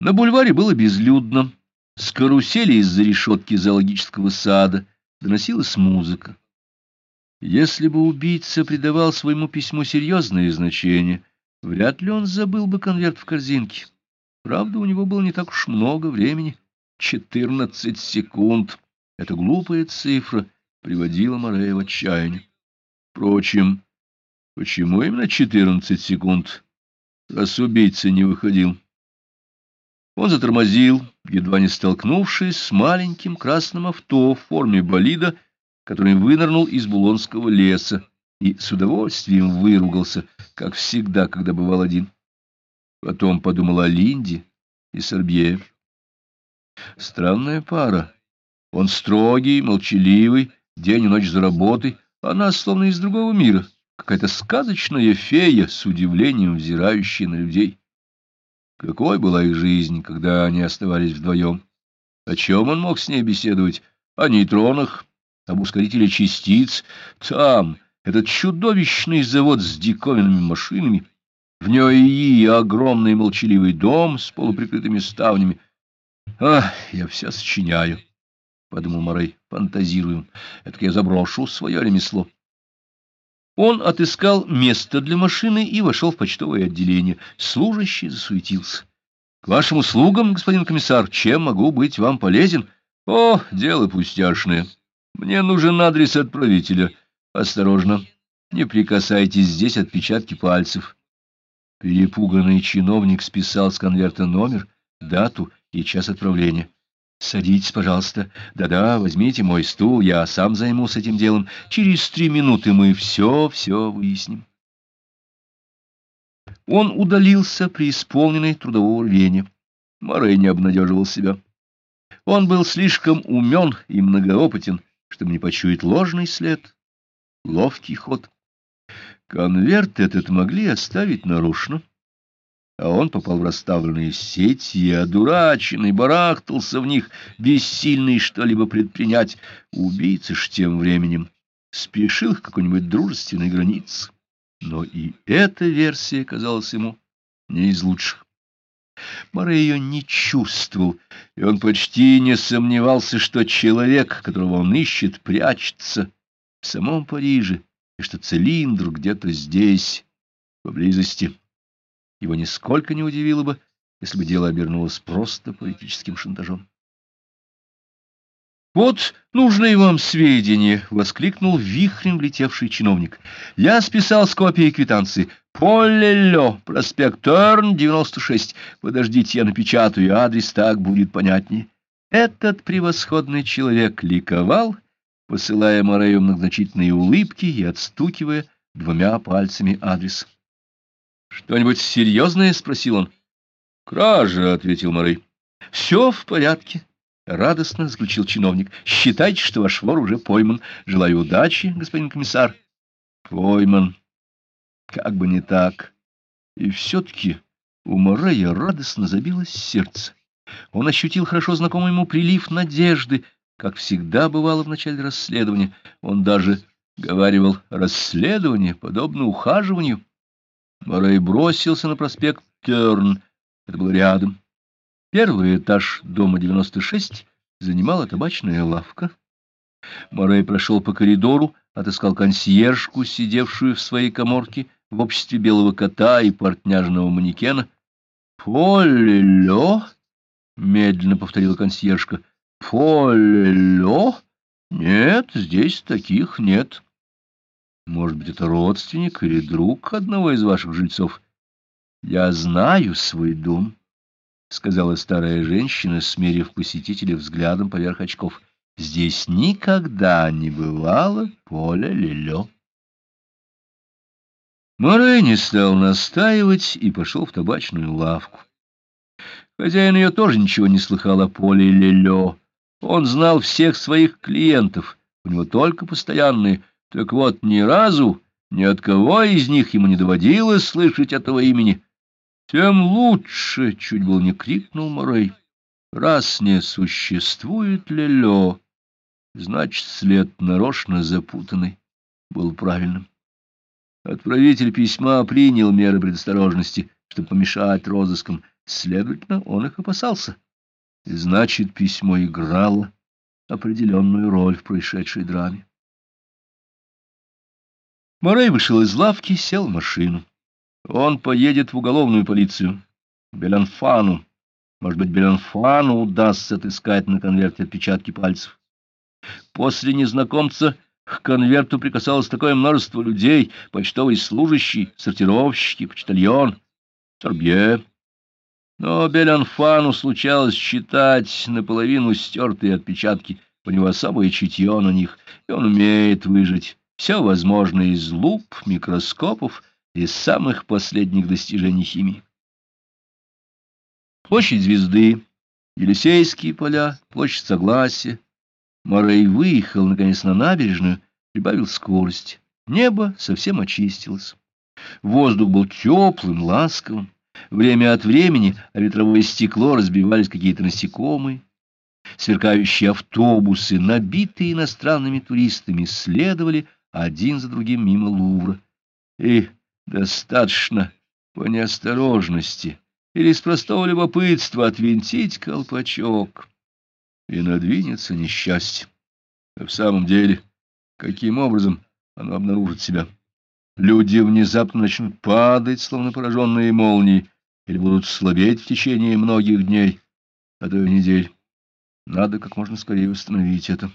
На бульваре было безлюдно. С карусели из-за решетки зоологического сада доносилась музыка. Если бы убийца придавал своему письму серьезное значение, вряд ли он забыл бы конверт в корзинке. Правда, у него было не так уж много времени. Четырнадцать секунд. Эта глупая цифра приводила Морея в отчаяние. Впрочем, почему именно четырнадцать секунд, раз убийца не выходил? Он затормозил, едва не столкнувшись с маленьким красным авто в форме болида, который вынырнул из Булонского леса и с удовольствием выругался, как всегда, когда бывал один. Потом подумал о Линде и Сорбье. Странная пара. Он строгий, молчаливый, день и ночь за работой, она словно из другого мира, какая-то сказочная фея с удивлением взирающая на людей. Какой была их жизнь, когда они оставались вдвоем? О чем он мог с ней беседовать? О нейтронах, об ускорителе частиц. Там этот чудовищный завод с диковинными машинами. В Нёи огромный молчаливый дом с полуприкрытыми ставнями. А, я все сочиняю, — подумал Морей, — фантазирую. Это я заброшу свое ремесло. Он отыскал место для машины и вошел в почтовое отделение. Служащий засуетился. — К вашим услугам, господин комиссар, чем могу быть вам полезен? — О, дело пустяшное. Мне нужен адрес отправителя. Осторожно, не прикасайтесь здесь отпечатки пальцев. Перепуганный чиновник списал с конверта номер, дату и час отправления. Садитесь, пожалуйста. Да-да, возьмите мой стул, я сам займусь этим делом. Через три минуты мы все-все выясним. Он удалился при исполненной трудового рвения. Морей не обнадеживал себя. Он был слишком умен и многоопытен, чтобы не почуять ложный след, ловкий ход. Конверт этот могли оставить нарочно а он попал в расставленные сети и, одураченный, барахтался в них, бессильный что-либо предпринять. Убийца ж тем временем спешил к какой-нибудь дружественной границе. Но и эта версия казалась ему не из лучших. Море ее не чувствовал, и он почти не сомневался, что человек, которого он ищет, прячется в самом Париже, и что цилиндр где-то здесь, поблизости. Его нисколько не удивило бы, если бы дело обернулось просто политическим шантажом. «Вот нужные вам сведения!» — воскликнул вихрем влетевший чиновник. «Я списал с копией квитанции. Полелё, проспект Терн, 96. Подождите, я напечатаю, адрес так будет понятнее». Этот превосходный человек ликовал, посылая Морею многозначительные улыбки и отстукивая двумя пальцами адрес. «Что-нибудь серьезное?» — спросил он. «Кража», — ответил Морей. «Все в порядке», — радостно заключил чиновник. «Считайте, что ваш вор уже пойман. Желаю удачи, господин комиссар». «Пойман. Как бы не так. И все-таки у Морея радостно забилось сердце. Он ощутил хорошо знакомый ему прилив надежды, как всегда бывало в начале расследования. Он даже говаривал «расследование, подобно ухаживанию». Морей бросился на проспект Терн. Это было рядом. Первый этаж дома 96 занимала табачная лавка. Морей прошел по коридору, отыскал консьержку, сидевшую в своей коморке в обществе белого кота и портняжного манекена. «Поле-лё?» — медленно повторила консьержка. «Поле-лё? Нет, здесь таких нет». Может быть, это родственник или друг одного из ваших жильцов? — Я знаю свой дом, — сказала старая женщина, смерив посетителя взглядом поверх очков. — Здесь никогда не бывало поля лилё. Морей не стал настаивать и пошел в табачную лавку. Хозяин ее тоже ничего не слыхал о поле лилё. Он знал всех своих клиентов, у него только постоянные — так вот, ни разу ни от кого из них ему не доводилось слышать этого имени. Тем лучше, — чуть был не крикнул Морей, — раз не существует Лелё, значит, след нарочно запутанный был правильным. Отправитель письма принял меры предосторожности, чтобы помешать розыскам. следовательно, он их опасался. Значит, письмо играло определенную роль в происшедшей драме. Морей вышел из лавки, сел в машину. Он поедет в уголовную полицию, Белянфану. Может быть, Белянфану удастся отыскать на конверте отпечатки пальцев. После незнакомца к конверту прикасалось такое множество людей, почтовый служащий, сортировщики, почтальон, торбье. Но Белянфану случалось читать наполовину стертые отпечатки, у него особое чутье на них, и он умеет выжить все возможное из луп, микроскопов и самых последних достижений химии. Площадь звезды, Елисейские поля, площадь Согласия. Морей выехал, наконец, на набережную, прибавил скорость. Небо совсем очистилось. Воздух был теплым, ласковым. Время от времени о ветровое стекло разбивались какие-то насекомые. Сверкающие автобусы, набитые иностранными туристами, следовали один за другим мимо Лувра. И достаточно по неосторожности или с простого любопытства отвинтить колпачок, и надвинется несчастье. А в самом деле, каким образом оно обнаружит себя? Люди внезапно начнут падать, словно пораженные молнией, или будут слабеть в течение многих дней, а то и недель. Надо как можно скорее установить это.